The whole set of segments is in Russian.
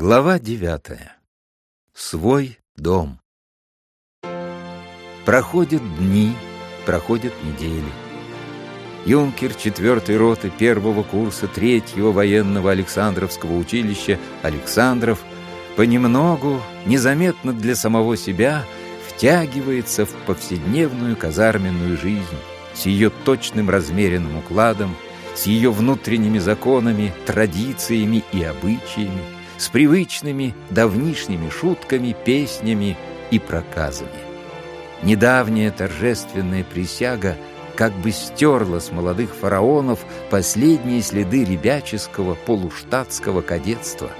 Глава девятая. Свой дом. Проходят дни, проходят недели. Юнкер четвертой роты первого курса третьего военного Александровского училища Александров понемногу, незаметно для самого себя, втягивается в повседневную казарменную жизнь с ее точным размеренным укладом, с ее внутренними законами, традициями и обычаями, с привычными давнишними шутками, песнями и проказами. Недавняя торжественная присяга как бы стерла с молодых фараонов последние следы ребяческого полуштатского кадетства.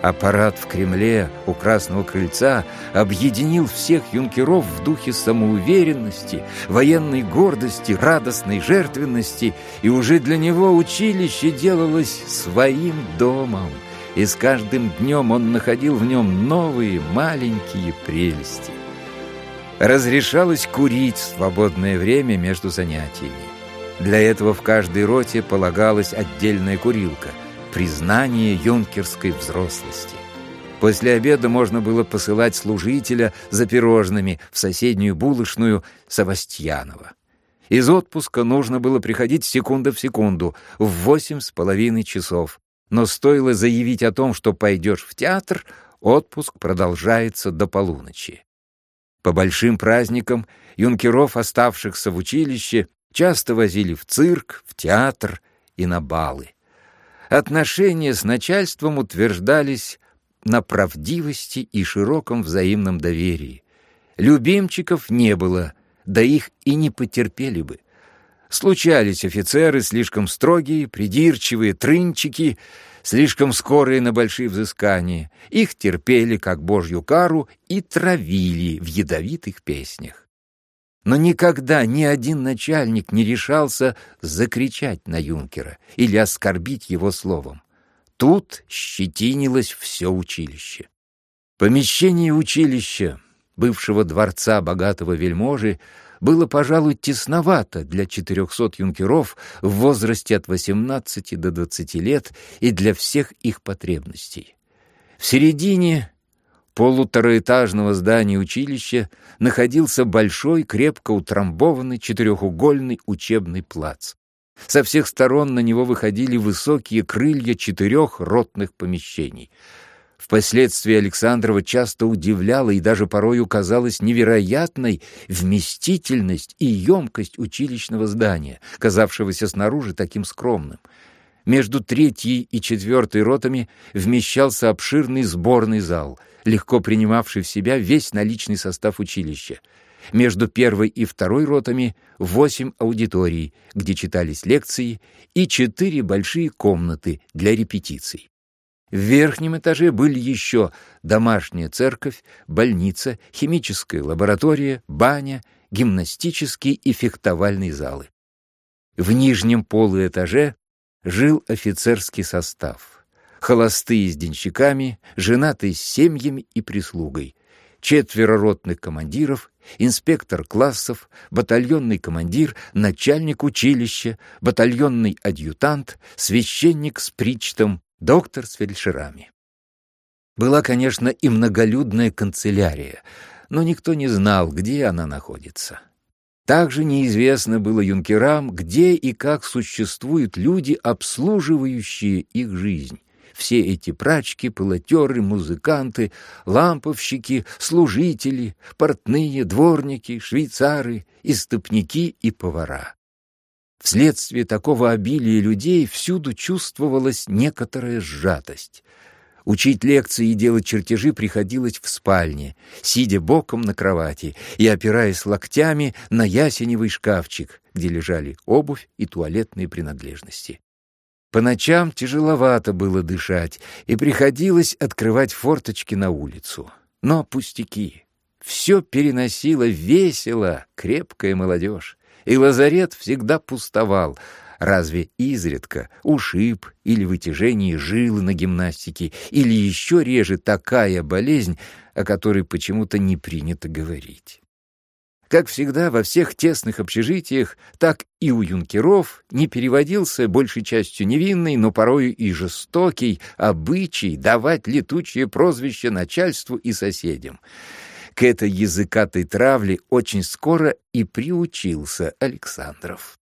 Аппарат в Кремле у Красного Крыльца объединил всех юнкеров в духе самоуверенности, военной гордости, радостной жертвенности, и уже для него училище делалось своим домом — и с каждым днем он находил в нем новые маленькие прелести. Разрешалось курить в свободное время между занятиями. Для этого в каждой роте полагалась отдельная курилка — признание юнкерской взрослости. После обеда можно было посылать служителя за пирожными в соседнюю булочную Савастьянова. Из отпуска нужно было приходить секунда в секунду, в восемь с половиной часов, но стоило заявить о том, что пойдешь в театр, отпуск продолжается до полуночи. По большим праздникам юнкеров, оставшихся в училище, часто возили в цирк, в театр и на балы. Отношения с начальством утверждались на правдивости и широком взаимном доверии. Любимчиков не было, да их и не потерпели бы. Случались офицеры слишком строгие, придирчивые, трынчики, слишком скорые на большие взыскания. Их терпели как божью кару и травили в ядовитых песнях. Но никогда ни один начальник не решался закричать на юнкера или оскорбить его словом. Тут щетинилось все училище. Помещение училища, бывшего дворца богатого вельможи, было, пожалуй, тесновато для 400 юнкеров в возрасте от 18 до 20 лет и для всех их потребностей. В середине полутораэтажного здания училища находился большой, крепко утрамбованный четырехугольный учебный плац. Со всех сторон на него выходили высокие крылья четырех ротных помещений — Впоследствии Александрова часто удивляла и даже порою казалась невероятной вместительность и емкость училищного здания, казавшегося снаружи таким скромным. Между третьей и четвертой ротами вмещался обширный сборный зал, легко принимавший в себя весь наличный состав училища. Между первой и второй ротами восемь аудиторий, где читались лекции, и четыре большие комнаты для репетиций. В верхнем этаже были еще домашняя церковь, больница, химическая лаборатория, баня, гимнастические и фехтовальные залы. В нижнем полуэтаже жил офицерский состав. Холостые с денщиками, женатые с семьями и прислугой, четверо ротных командиров, инспектор классов, батальонный командир, начальник училища, батальонный адъютант, священник с причтом, доктор с фельдшерами. Была, конечно, и многолюдная канцелярия, но никто не знал, где она находится. Также неизвестно было юнкерам, где и как существуют люди, обслуживающие их жизнь. Все эти прачки, полотеры, музыканты, ламповщики, служители, портные, дворники, швейцары, истопники и повара. Вследствие такого обилия людей всюду чувствовалась некоторая сжатость. Учить лекции и делать чертежи приходилось в спальне, сидя боком на кровати и опираясь локтями на ясеневый шкафчик, где лежали обувь и туалетные принадлежности. По ночам тяжеловато было дышать, и приходилось открывать форточки на улицу. Но пустяки. Все переносило весело крепкая молодежь и лазарет всегда пустовал, разве изредка ушиб или вытяжение жилы на гимнастике, или еще реже такая болезнь, о которой почему-то не принято говорить. Как всегда, во всех тесных общежитиях, так и у юнкеров не переводился большей частью невинный, но порою и жестокий обычай давать летучее прозвище начальству и соседям. К этой языкатой травле очень скоро и приучился Александров.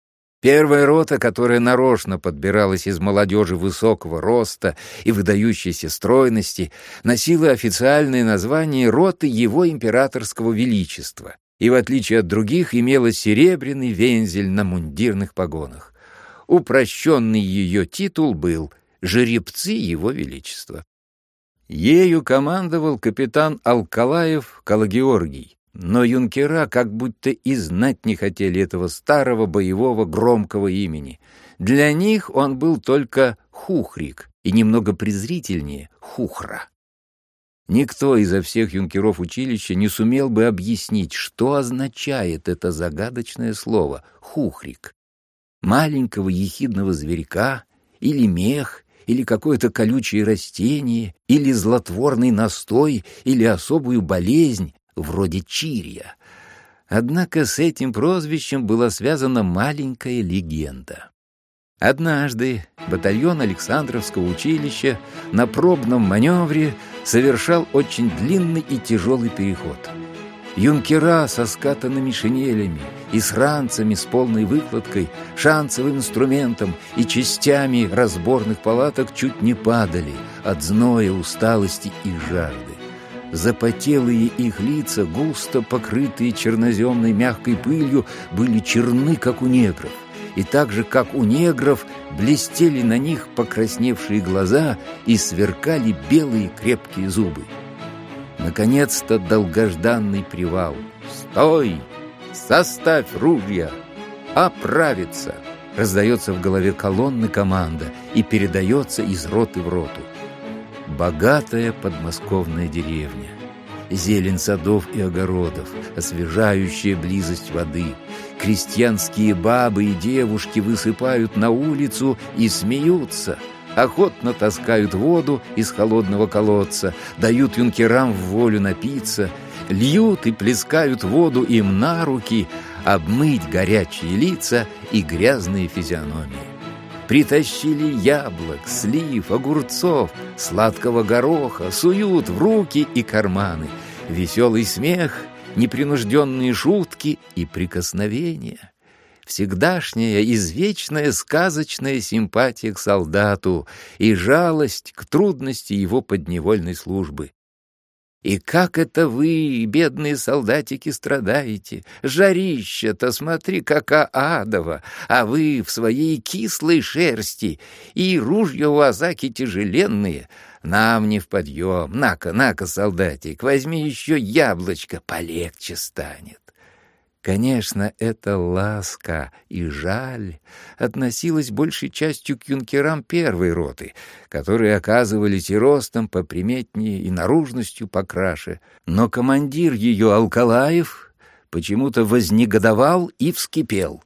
Первая рота, которая нарочно подбиралась из молодежи высокого роста и выдающейся стройности, носила официальное название роты Его Императорского Величества и, в отличие от других, имела серебряный вензель на мундирных погонах. Упрощенный ее титул был «Жеребцы Его Величества». Ею командовал капитан Алкалаев Калагеоргий, но юнкера как будто и знать не хотели этого старого боевого громкого имени. Для них он был только Хухрик и немного презрительнее Хухра. Никто изо всех юнкеров училища не сумел бы объяснить, что означает это загадочное слово «хухрик». Маленького ехидного зверька или мех, или какое-то колючее растение, или злотворный настой, или особую болезнь, вроде Чирия. Однако с этим прозвищем была связана маленькая легенда. Однажды батальон Александровского училища на пробном маневре совершал очень длинный и тяжелый переход. Юнкера со скатанными шинелями и с ранцами с полной выкладкой, шансовым инструментом и частями разборных палаток чуть не падали от зноя, усталости и жажды. Запотелые их лица, густо покрытые черноземной мягкой пылью, были черны, как у негров. И так же, как у негров, блестели на них покрасневшие глаза и сверкали белые крепкие зубы. Наконец-то долгожданный привал. «Стой! Составь ружья! Оправиться!» Раздается в голове колонны команда и передается из роты в роту. Богатая подмосковная деревня. Зелень садов и огородов, освежающая близость воды. Крестьянские бабы и девушки высыпают на улицу и смеются. Охотно таскают воду из холодного колодца, дают юнкерам в волю напиться, льют и плескают воду им на руки, обмыть горячие лица и грязные физиономии. Притащили яблок, слив, огурцов, сладкого гороха, суют в руки и карманы. Веселый смех, непринужденные шутки и прикосновения. Всегдашняя, извечная, сказочная симпатия к солдату и жалость к трудности его подневольной службы. И как это вы, бедные солдатики, страдаете? Жарища-то, смотри, кака адова, а вы в своей кислой шерсти, и ружья у Азаки тяжеленные. Нам не в подъем. На-ка, солдатик, возьми еще яблочко, полегче станет. Конечно, эта ласка и жаль относилась большей частью к юнкерам первой роты, которые оказывались и ростом поприметнее, и наружностью покраше. Но командир ее, Алкалаев, почему-то вознегодовал и вскипел.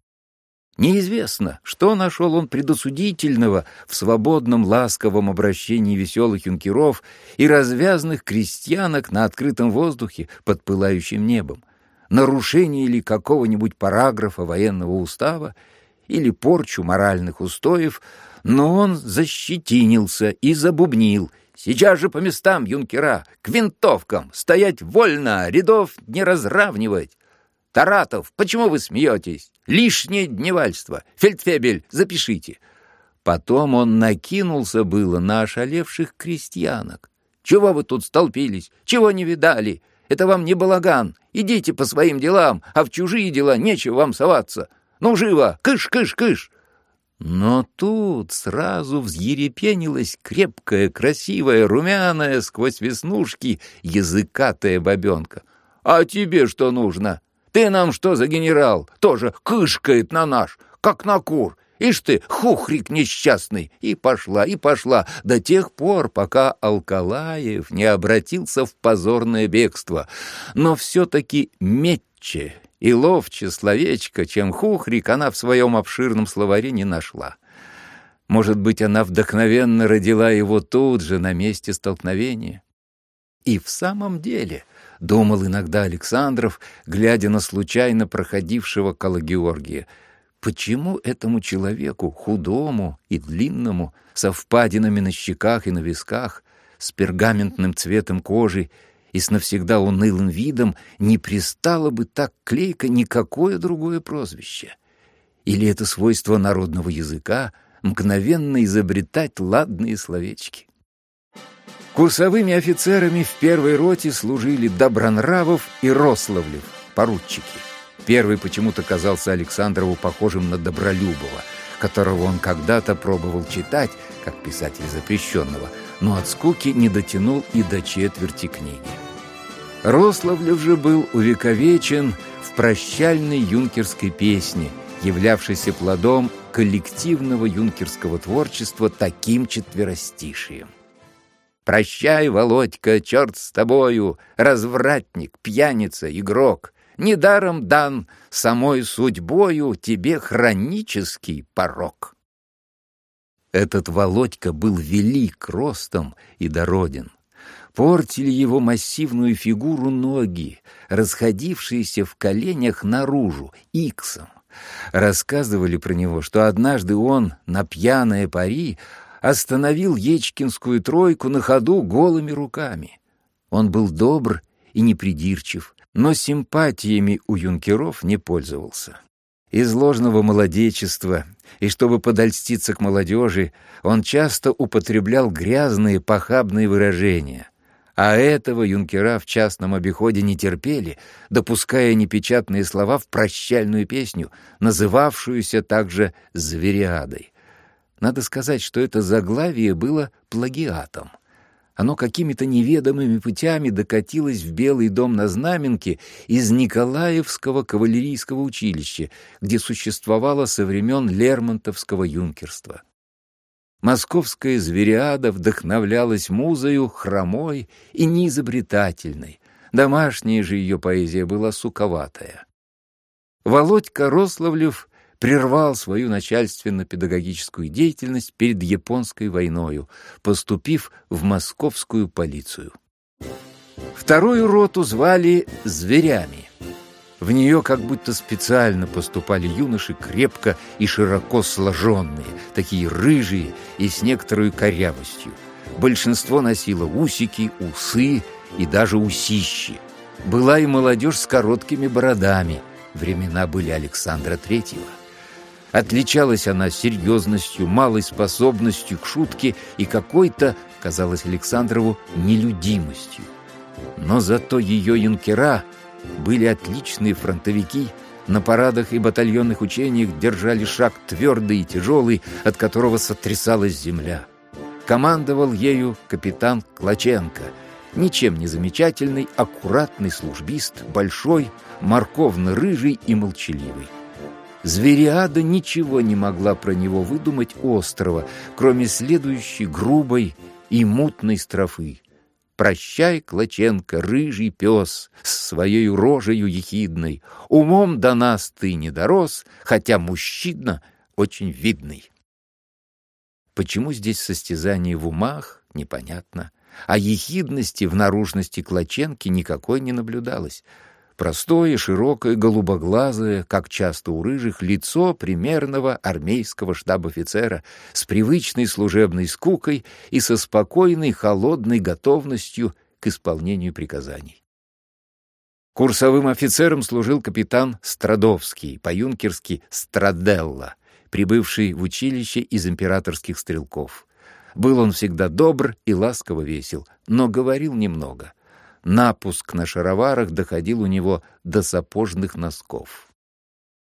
Неизвестно, что нашел он предосудительного в свободном ласковом обращении веселых юнкеров и развязных крестьянок на открытом воздухе под пылающим небом нарушение ли какого-нибудь параграфа военного устава или порчу моральных устоев, но он защитинился и забубнил. «Сейчас же по местам, юнкера, к винтовкам, стоять вольно, рядов не разравнивать!» «Таратов, почему вы смеетесь? Лишнее дневальство! Фельдфебель, запишите!» Потом он накинулся было на ошалевших крестьянок. «Чего вы тут столпились? Чего не видали? Это вам не балаган. Идите по своим делам, а в чужие дела нечего вам соваться. Ну, живо! Кыш, кыш, кыш!» Но тут сразу взъерепенилась крепкая, красивая, румяная, сквозь веснушки, языкатая бабенка. «А тебе что нужно? Ты нам что за генерал? Тоже кышкает на наш, как на кур. Ишь ты, хухрик несчастный! И пошла, и пошла, до тех пор, пока Алкалаев не обратился в позорное бегство. Но все-таки метче и ловче словечко, чем хухрик, она в своем обширном словаре не нашла. Может быть, она вдохновенно родила его тут же, на месте столкновения? И в самом деле, думал иногда Александров, глядя на случайно проходившего Кала Георгия, почему этому человеку, худому и длинному, со впадинами на щеках и на висках, с пергаментным цветом кожи и с навсегда унылым видом не пристало бы так клейко никакое другое прозвище? Или это свойство народного языка мгновенно изобретать ладные словечки? Курсовыми офицерами в первой роте служили Добронравов и Рославлев, поручики. Первый почему-то казался Александрову похожим на Добролюбова, которого он когда-то пробовал читать, как писатель запрещенного, но от скуки не дотянул и до четверти книги. Рославлев же был увековечен в прощальной юнкерской песне, являвшейся плодом коллективного юнкерского творчества таким четверостишием. Прощай, Володька, черт с тобою, развратник, пьяница, игрок. Недаром дан самой судьбою тебе хронический порок. Этот Володька был велик ростом и дороден. Портили его массивную фигуру ноги, расходившиеся в коленях наружу, иксом. Рассказывали про него, что однажды он на пьяное пари остановил Ечкинскую тройку на ходу голыми руками. Он был добр и непридирчив, но симпатиями у юнкеров не пользовался. Из ложного молодечества, и чтобы подольститься к молодежи, он часто употреблял грязные похабные выражения. А этого юнкера в частном обиходе не терпели, допуская непечатные слова в прощальную песню, называвшуюся также «Звериадой». Надо сказать, что это заглавие было плагиатом. Оно какими-то неведомыми путями докатилось в Белый дом на Знаменке из Николаевского кавалерийского училища, где существовало со времен Лермонтовского юнкерства. Московская звериада вдохновлялась музою хромой и неизобретательной. Домашняя же ее поэзия была суковатая. Володька Рославлев прервал свою начальственно-педагогическую деятельность перед японской войною, поступив в московскую полицию. Вторую роту звали «Зверями». В нее как будто специально поступали юноши крепко и широко сложенные, такие рыжие и с некоторой корявостью. Большинство носило усики, усы и даже усищи. Была и молодежь с короткими бородами. Времена были Александра Третьего. Отличалась она серьезностью, малой способностью к шутке и какой-то, казалось Александрову, нелюдимостью. Но зато ее юнкера были отличные фронтовики, на парадах и батальонных учениях держали шаг твердый и тяжелый, от которого сотрясалась земля. Командовал ею капитан Клоченко, ничем не замечательный, аккуратный службист, большой, морковно-рыжий и молчаливый. Звериада ничего не могла про него выдумать острова, кроме следующей грубой и мутной строфы. Прощай, Клоченко, рыжий пес, с своей рожею ехидной, умом до нас ты не дорос, хотя мужчина очень видный. Почему здесь состязание в умах, непонятно, а ехидности в наружности Клоченки никакой не наблюдалось — Простое, широкое, голубоглазое, как часто у рыжих, лицо примерного армейского штаб-офицера с привычной служебной скукой и со спокойной, холодной готовностью к исполнению приказаний. Курсовым офицером служил капитан Страдовский, по-юнкерски Страделла, прибывший в училище из императорских стрелков. Был он всегда добр и ласково весел, но говорил немного — напуск на шароварах доходил у него до сапожных носков.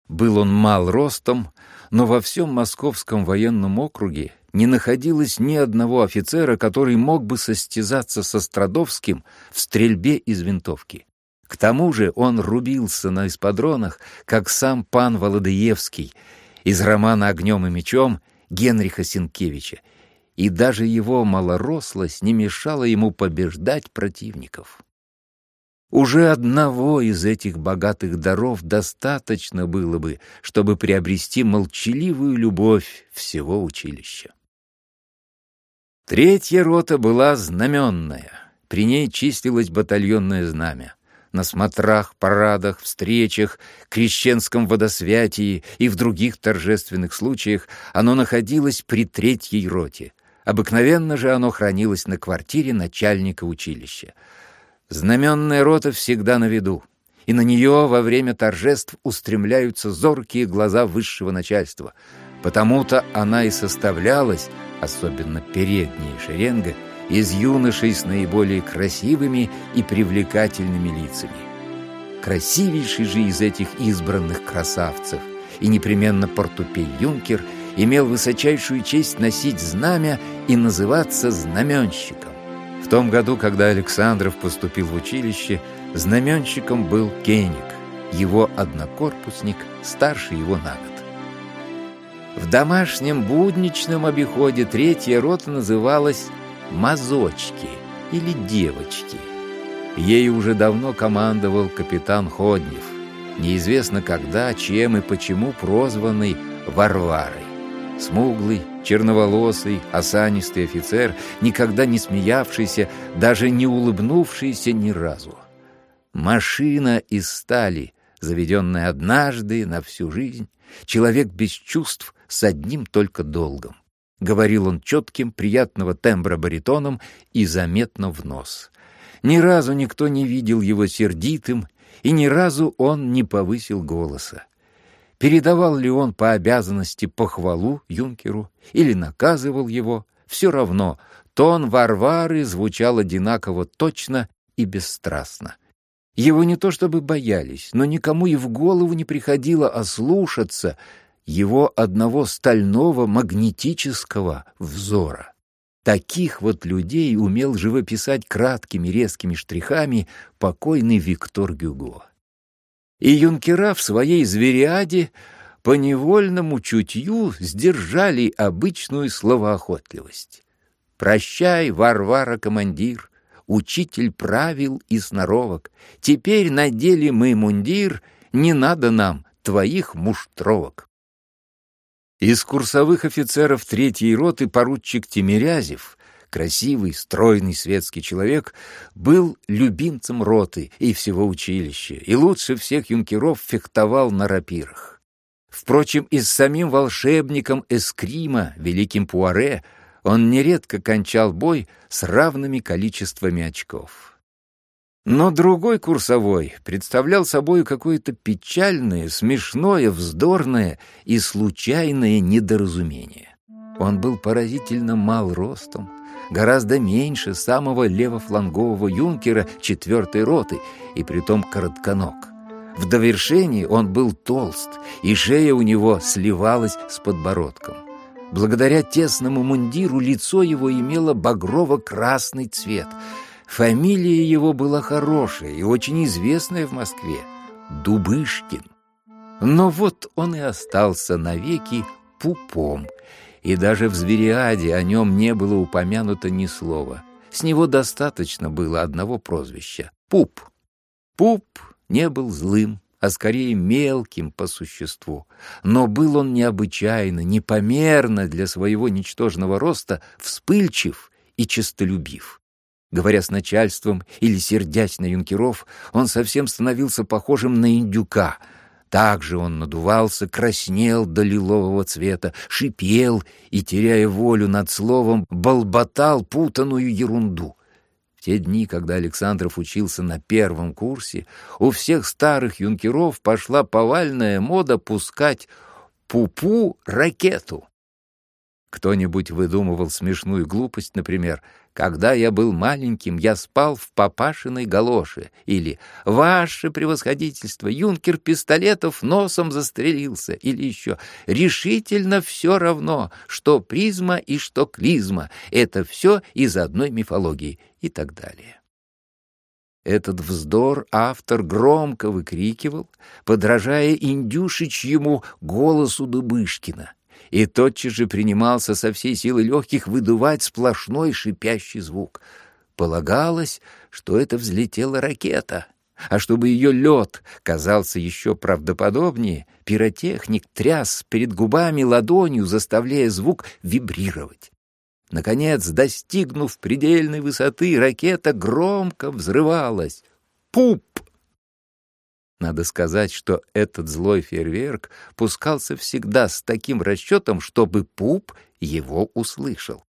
Был он мал ростом, но во всем московском военном округе не находилось ни одного офицера, который мог бы состязаться со Страдовским в стрельбе из винтовки. К тому же он рубился на эспадронах, как сам пан Володыевский из романа «Огнем и мечом» Генриха Сенкевича, и даже его малорослость не мешала ему побеждать противников. Уже одного из этих богатых даров достаточно было бы, чтобы приобрести молчаливую любовь всего училища. Третья рота была знаменная. При ней числилось батальонное знамя. На смотрах, парадах, встречах, крещенском водосвятии и в других торжественных случаях оно находилось при третьей роте. Обыкновенно же оно хранилось на квартире начальника училища. Знаменная рота всегда на виду, и на нее во время торжеств устремляются зоркие глаза высшего начальства. Потому-то она и составлялась, особенно передняя шеренга, из юношей с наиболее красивыми и привлекательными лицами. Красивейший же из этих избранных красавцев и непременно портупей юнкер имел высочайшую честь носить знамя и называться знаменщиком. В том году, когда Александров поступил в училище, знаменщиком был Кеник, его однокорпусник, старше его на год. В домашнем будничном обиходе третья рота называлась «мазочки» или «девочки». Ей уже давно командовал капитан Ходнев, неизвестно когда, чем и почему прозванный Варварой. Смуглый, черноволосый, осанистый офицер, никогда не смеявшийся, даже не улыбнувшийся ни разу. Машина из стали, заведенная однажды на всю жизнь, человек без чувств с одним только долгом. Говорил он четким, приятного тембра баритоном и заметно в нос. Ни разу никто не видел его сердитым, и ни разу он не повысил голоса. Передавал ли он по обязанности похвалу юнкеру или наказывал его, все равно тон Варвары звучал одинаково точно и бесстрастно. Его не то чтобы боялись, но никому и в голову не приходило ослушаться его одного стального магнетического взора. Таких вот людей умел живописать краткими резкими штрихами покойный Виктор Гюго. И юнкера в своей звериаде по невольному чутью сдержали обычную словоохотливость. «Прощай, Варвара, командир, учитель правил и сноровок. Теперь надели мы мундир, не надо нам твоих муштровок». Из курсовых офицеров третьей роты поручик Тимирязев, красивый, стройный светский человек, был любимцем роты и всего училища, и лучше всех юнкеров фехтовал на рапирах. Впрочем, и с самим волшебником Эскрима, великим Пуаре, он нередко кончал бой с равными количествами очков. Но другой курсовой представлял собой какое-то печальное, смешное, вздорное и случайное недоразумение. Он был поразительно мал ростом, гораздо меньше самого левофлангового юнкера четвертой роты, и притом коротконог. В довершении он был толст, и шея у него сливалась с подбородком. Благодаря тесному мундиру лицо его имело багрово-красный цвет — Фамилия его была хорошая и очень известная в Москве — Дубышкин. Но вот он и остался навеки пупом, и даже в Звериаде о нем не было упомянуто ни слова. С него достаточно было одного прозвища — Пуп. Пуп не был злым, а скорее мелким по существу, но был он необычайно, непомерно для своего ничтожного роста вспыльчив и честолюбив. Говоря с начальством или сердясь на юнкеров, он совсем становился похожим на индюка. Также он надувался, краснел до лилового цвета, шипел и, теряя волю над словом, болботал путанную ерунду. В те дни, когда Александров учился на первом курсе, у всех старых юнкеров пошла повальная мода пускать пупу ракету. Кто-нибудь выдумывал смешную глупость, например, «Когда я был маленьким, я спал в папашиной галоше» или «Ваше превосходительство, юнкер пистолетов носом застрелился» или еще «Решительно все равно, что призма и что клизма, это все из одной мифологии» и так далее. Этот вздор автор громко выкрикивал, подражая индюшечьему голосу Дубышкина — и тотчас же принимался со всей силы легких выдувать сплошной шипящий звук. Полагалось, что это взлетела ракета, а чтобы ее лед казался еще правдоподобнее, пиротехник тряс перед губами ладонью, заставляя звук вибрировать. Наконец, достигнув предельной высоты, ракета громко взрывалась. Пуп! Надо сказать, что этот злой фейерверк пускался всегда с таким расчетом, чтобы Пуп его услышал.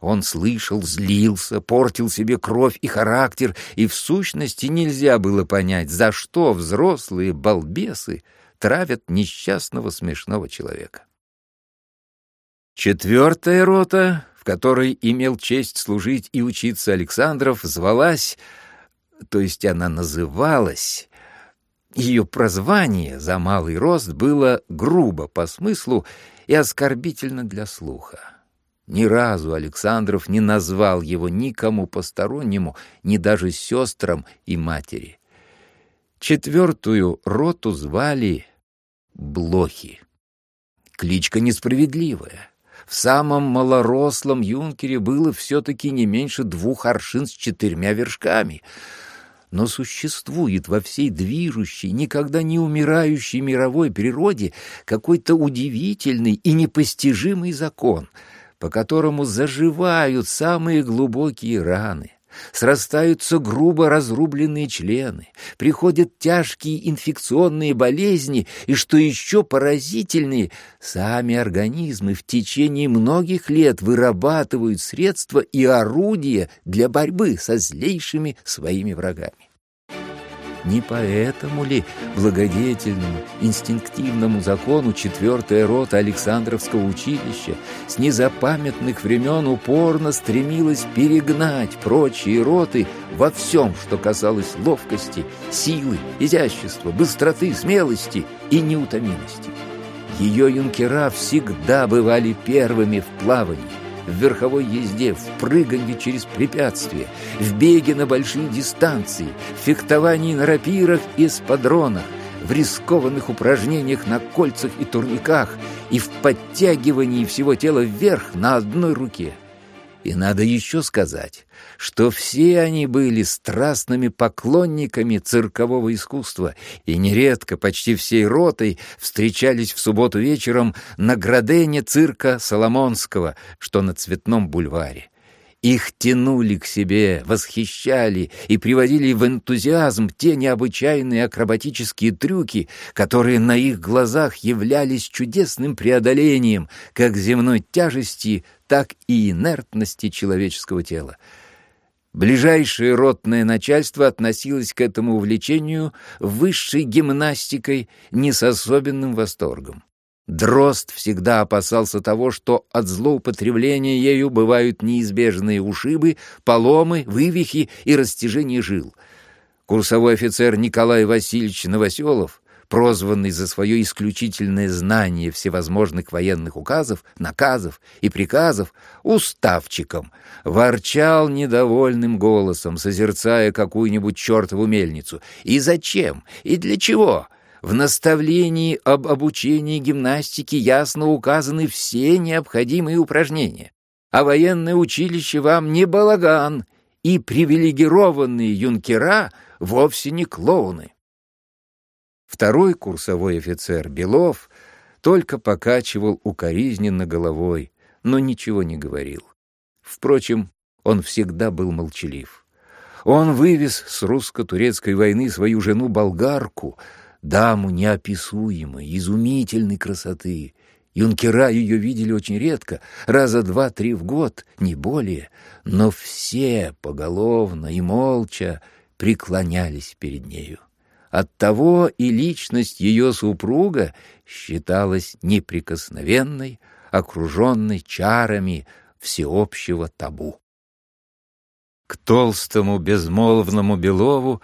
Он слышал, злился, портил себе кровь и характер, и в сущности нельзя было понять, за что взрослые балбесы травят несчастного смешного человека. Четвертая рота, в которой имел честь служить и учиться Александров, звалась, то есть она называлась ее прозвание за малый рост было грубо по смыслу и оскорбительно для слуха. Ни разу Александров не назвал его никому постороннему, ни даже сестрам и матери. Четвертую роту звали Блохи. Кличка несправедливая. В самом малорослом юнкере было все-таки не меньше двух аршин с четырьмя вершками — но существует во всей движущей, никогда не умирающей мировой природе какой-то удивительный и непостижимый закон, по которому заживают самые глубокие раны, срастаются грубо разрубленные члены, приходят тяжкие инфекционные болезни и, что еще поразительнее, сами организмы в течение многих лет вырабатывают средства и орудия для борьбы со злейшими своими врагами. Не поэтому ли благодетельному, инстинктивному закону четвертая рота Александровского училища с незапамятных времен упорно стремилась перегнать прочие роты во всем, что касалось ловкости, силы, изящества, быстроты, смелости и неутомимости? Ее юнкера всегда бывали первыми в плавании, в верховой езде, в прыганье через препятствия, в беге на большие дистанции, в фехтовании на рапирах и спадронах, в рискованных упражнениях на кольцах и турниках и в подтягивании всего тела вверх на одной руке. И надо еще сказать, что все они были страстными поклонниками циркового искусства и нередко почти всей ротой встречались в субботу вечером на градене цирка Соломонского, что на Цветном бульваре. Их тянули к себе, восхищали и приводили в энтузиазм те необычайные акробатические трюки, которые на их глазах являлись чудесным преодолением как земной тяжести, так и инертности человеческого тела. Ближайшее ротное начальство относилось к этому увлечению высшей гимнастикой не с особенным восторгом. Дрозд всегда опасался того, что от злоупотребления ею бывают неизбежные ушибы, поломы, вывихи и растяжение жил. Курсовой офицер Николай Васильевич Новоселов, прозванный за свое исключительное знание всевозможных военных указов, наказов и приказов уставчиком, ворчал недовольным голосом, созерцая какую-нибудь чертову мельницу. «И зачем? И для чего?» В наставлении об обучении гимнастики ясно указаны все необходимые упражнения. А военное училище вам не балаган, и привилегированные юнкера вовсе не клоуны. Второй курсовой офицер Белов только покачивал укоризненно головой, но ничего не говорил. Впрочем, он всегда был молчалив. Он вывез с русско-турецкой войны свою жену-болгарку — даму неописуемой, изумительной красоты. Юнкера ее видели очень редко, раза два-три в год, не более, но все поголовно и молча преклонялись перед нею. Оттого и личность ее супруга считалась неприкосновенной, окруженной чарами всеобщего табу. К толстому безмолвному Белову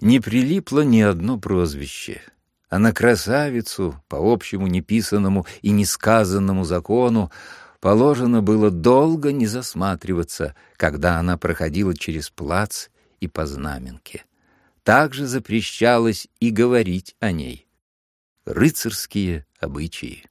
не прилипло ни одно прозвище, а на красавицу, по общему неписанному и несказанному закону, положено было долго не засматриваться, когда она проходила через плац и по знаменке. Также запрещалось и говорить о ней. Рыцарские обычаи.